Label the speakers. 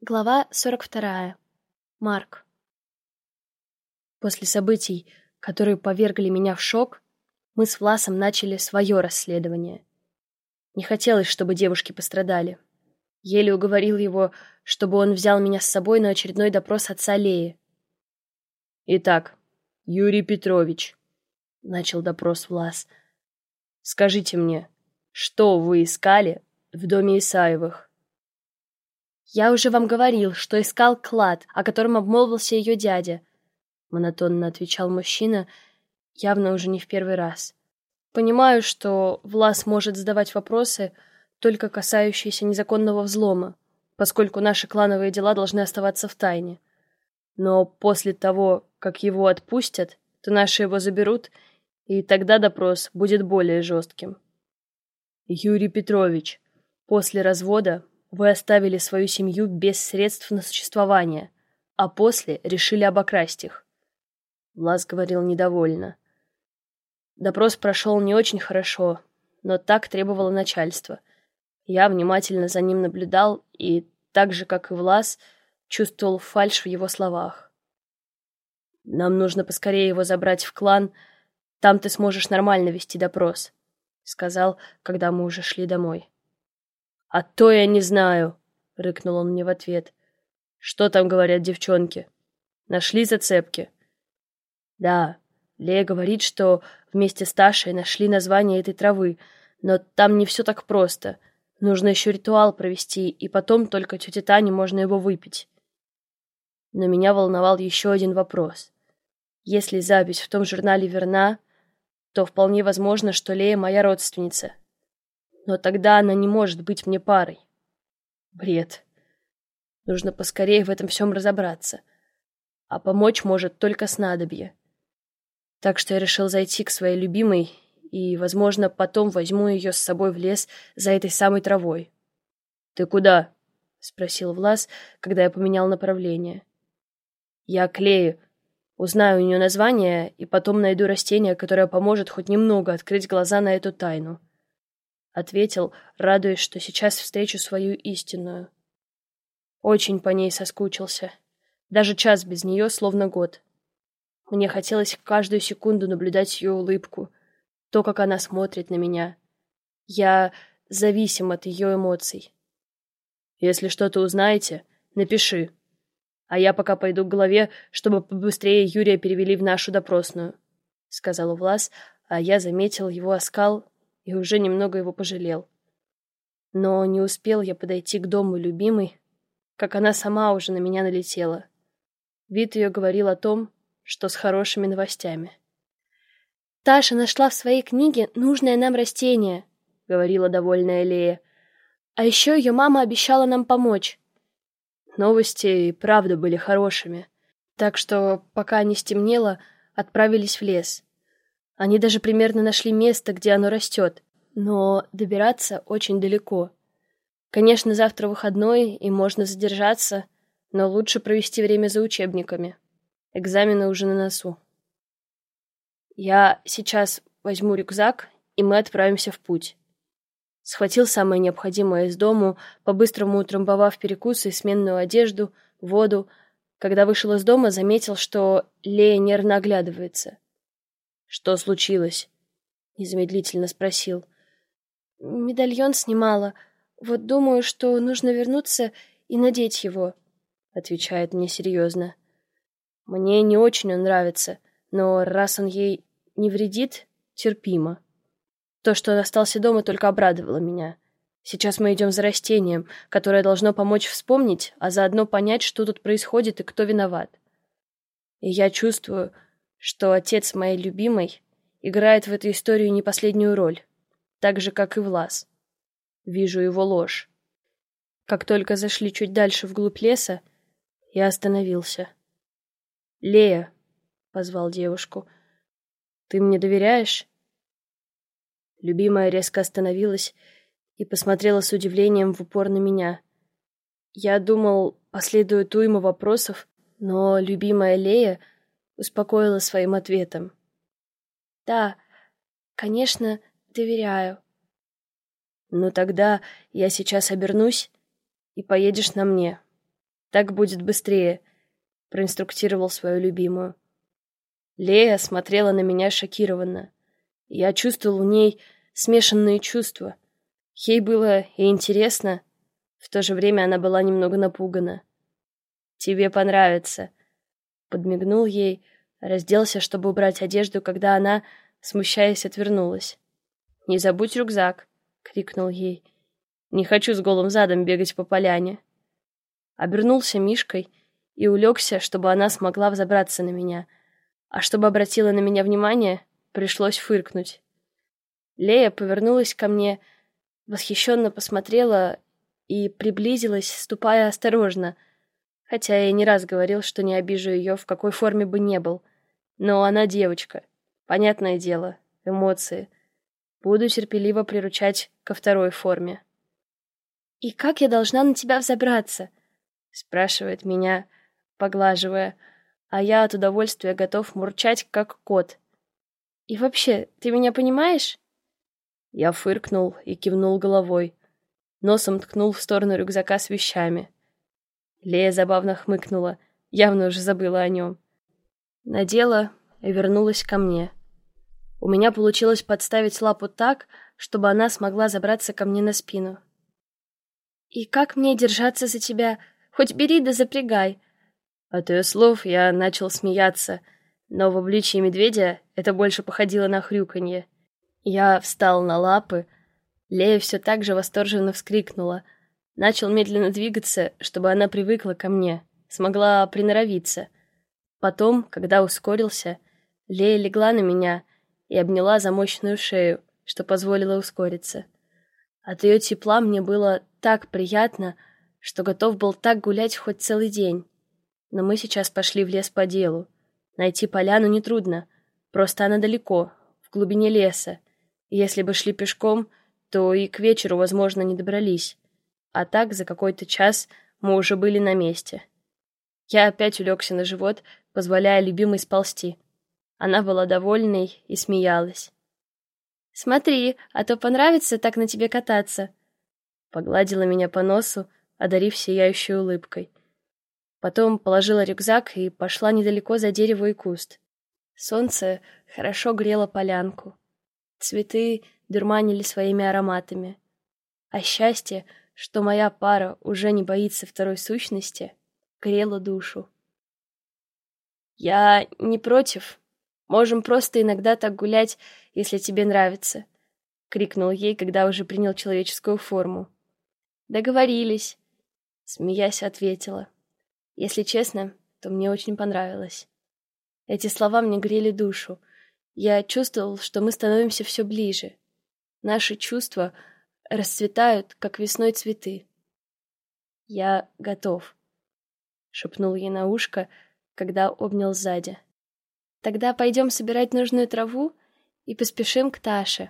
Speaker 1: Глава 42. Марк. После событий, которые повергли меня в шок, мы с Власом начали свое расследование. Не хотелось, чтобы девушки пострадали. Еле уговорил его, чтобы он взял меня с собой на очередной допрос отца Леи.
Speaker 2: «Итак, Юрий Петрович», — начал допрос Влас, — «скажите мне, что вы искали в доме Исаевых?»
Speaker 1: «Я уже вам говорил, что искал клад, о котором обмолвился ее дядя», — монотонно отвечал мужчина, явно уже не в первый раз. «Понимаю, что Влас может задавать вопросы, только касающиеся незаконного взлома, поскольку наши клановые дела должны оставаться в тайне. Но после того, как его отпустят, то наши его заберут, и тогда допрос будет более жестким».
Speaker 2: «Юрий Петрович, после развода вы оставили свою семью без средств на существование, а после решили обокрасть их. Влас говорил недовольно. Допрос прошел не очень хорошо, но так требовало начальство. Я внимательно за ним наблюдал и, так же, как и Влас, чувствовал фальшь в его словах. «Нам нужно поскорее его забрать в клан, там ты сможешь нормально вести допрос», — сказал, когда мы уже шли домой. «А то я не знаю», — рыкнул он мне в ответ. «Что там говорят девчонки? Нашли зацепки?» «Да, Лея говорит, что вместе с Ташей нашли название этой травы, но там не все так просто. Нужно еще ритуал провести, и потом только тете Тане можно его выпить». Но меня волновал еще один вопрос. Если запись в том журнале верна, то вполне возможно, что Лея моя родственница, но тогда она не может быть мне парой. Бред. Нужно поскорее в этом всем разобраться. А помочь может только снадобье. Так что я решил зайти к своей любимой и, возможно, потом возьму ее с собой в лес за этой самой травой. «Ты куда?» — спросил Влас, когда я поменял направление. «Я клею. Узнаю у нее название и потом найду растение, которое поможет хоть немного открыть глаза на эту тайну ответил, радуясь, что сейчас встречу свою истинную. Очень по ней соскучился. Даже час без нее словно год. Мне хотелось каждую секунду наблюдать ее улыбку, то, как она смотрит на меня. Я зависим от ее эмоций. Если что-то узнаете, напиши. А я пока пойду к голове, чтобы побыстрее Юрия перевели в нашу допросную, — сказал Влас, а я заметил его оскал и уже немного его пожалел. Но не успел я подойти к дому любимой, как она сама уже на меня налетела. Вид ее говорил о том, что с хорошими новостями. «Таша нашла в своей книге нужное нам растение», — говорила довольная Лея. «А еще ее мама обещала нам помочь». Новости и правда были хорошими, так что, пока не стемнело, отправились в лес — они даже примерно нашли место, где оно растет, но добираться очень далеко. Конечно, завтра выходной, и можно задержаться, но лучше провести время за учебниками. Экзамены уже на носу. Я сейчас возьму рюкзак, и мы отправимся в путь. Схватил самое необходимое из дому, по-быстрому утрамбовав перекусы сменную одежду, воду. Когда вышел из дома, заметил, что Лея нервно оглядывается — «Что случилось?» — незамедлительно спросил. «Медальон снимала. Вот думаю, что нужно вернуться и надеть его», — отвечает мне серьезно. «Мне не очень он нравится, но раз он ей не вредит, терпимо. То, что он остался дома, только обрадовало меня. Сейчас мы идем за растением, которое должно помочь вспомнить, а заодно понять, что тут происходит и кто виноват. И я чувствую, что отец моей любимой играет в этой истории не последнюю роль, так же, как и Влас. Вижу его ложь. Как только зашли чуть дальше вглубь леса, я остановился. «Лея», — позвал девушку, — «ты мне доверяешь?» Любимая резко остановилась и посмотрела с удивлением в упор на меня. Я думал, последует уйма вопросов, но любимая Лея — успокоила своим ответом. «Да, конечно, доверяю». «Ну тогда я сейчас обернусь, и поедешь на мне. Так будет быстрее», — проинструктировал свою любимую. Лея смотрела на меня шокированно. Я чувствовал в ней смешанные чувства. Ей было и интересно, в то же время она была немного напугана. «Тебе понравится», — подмигнул ей, разделся, чтобы убрать одежду, когда она, смущаясь, отвернулась. «Не забудь рюкзак», — крикнул ей. «Не хочу с голым задом бегать по поляне». Обернулся Мишкой и улегся, чтобы она смогла взобраться на меня — а чтобы обратила на меня внимание, пришлось фыркнуть. Лея повернулась ко мне, восхищенно посмотрела и приблизилась, ступая осторожно, хотя я не раз говорил, что не обижу ее в какой форме бы не был. Но она девочка. Понятное дело, эмоции. Буду терпеливо приручать ко второй форме.
Speaker 1: «И как я должна на тебя взобраться?»
Speaker 2: — спрашивает меня, поглаживая, — а я от удовольствия готов мурчать, как кот.
Speaker 1: «И вообще, ты меня понимаешь?»
Speaker 2: Я фыркнул и кивнул головой. Носом ткнул в сторону рюкзака с вещами. Лея забавно хмыкнула, явно уже забыла о нем. Надела и вернулась ко мне. У меня получилось подставить лапу так, чтобы она смогла забраться ко мне на спину.
Speaker 1: «И как мне держаться за тебя? Хоть бери да запрягай!»
Speaker 2: От ее слов я начал смеяться, но в обличии медведя это больше походило на хрюканье. Я встал на лапы, Лея все так же восторженно вскрикнула. Начал медленно двигаться, чтобы она привыкла ко мне, смогла приноровиться. Потом, когда ускорился, Лея легла на меня и обняла за мощную шею, что позволило ускориться. От ее тепла мне было так приятно, что готов был так гулять хоть целый день. Но мы сейчас пошли в лес по делу. Найти поляну нетрудно, просто она далеко, в глубине леса. Если бы шли пешком, то и к вечеру, возможно, не добрались. А так, за какой-то час мы уже были на месте. Я опять улегся на живот, позволяя любимой сползти. Она была довольной и смеялась.
Speaker 1: «Смотри, а то понравится так на тебе кататься!»
Speaker 2: Погладила меня по носу, одарив сияющей улыбкой. Потом положила рюкзак и пошла недалеко за дерево и куст. Солнце хорошо грело полянку. Цветы дурманили своими ароматами. А счастье, что моя пара уже не боится второй сущности, грело душу. «Я не против. Можем просто иногда так гулять, если тебе нравится», — крикнул ей, когда уже принял человеческую форму.
Speaker 1: «Договорились», —
Speaker 2: смеясь ответила. Если честно, то мне очень понравилось. Эти слова мне грели душу. Я чувствовал, что мы становимся все ближе. Наши чувства расцветают, как весной цветы. «Я готов», — шепнул ей на ушко, когда обнял сзади.
Speaker 1: «Тогда пойдем собирать нужную траву и поспешим к Таше».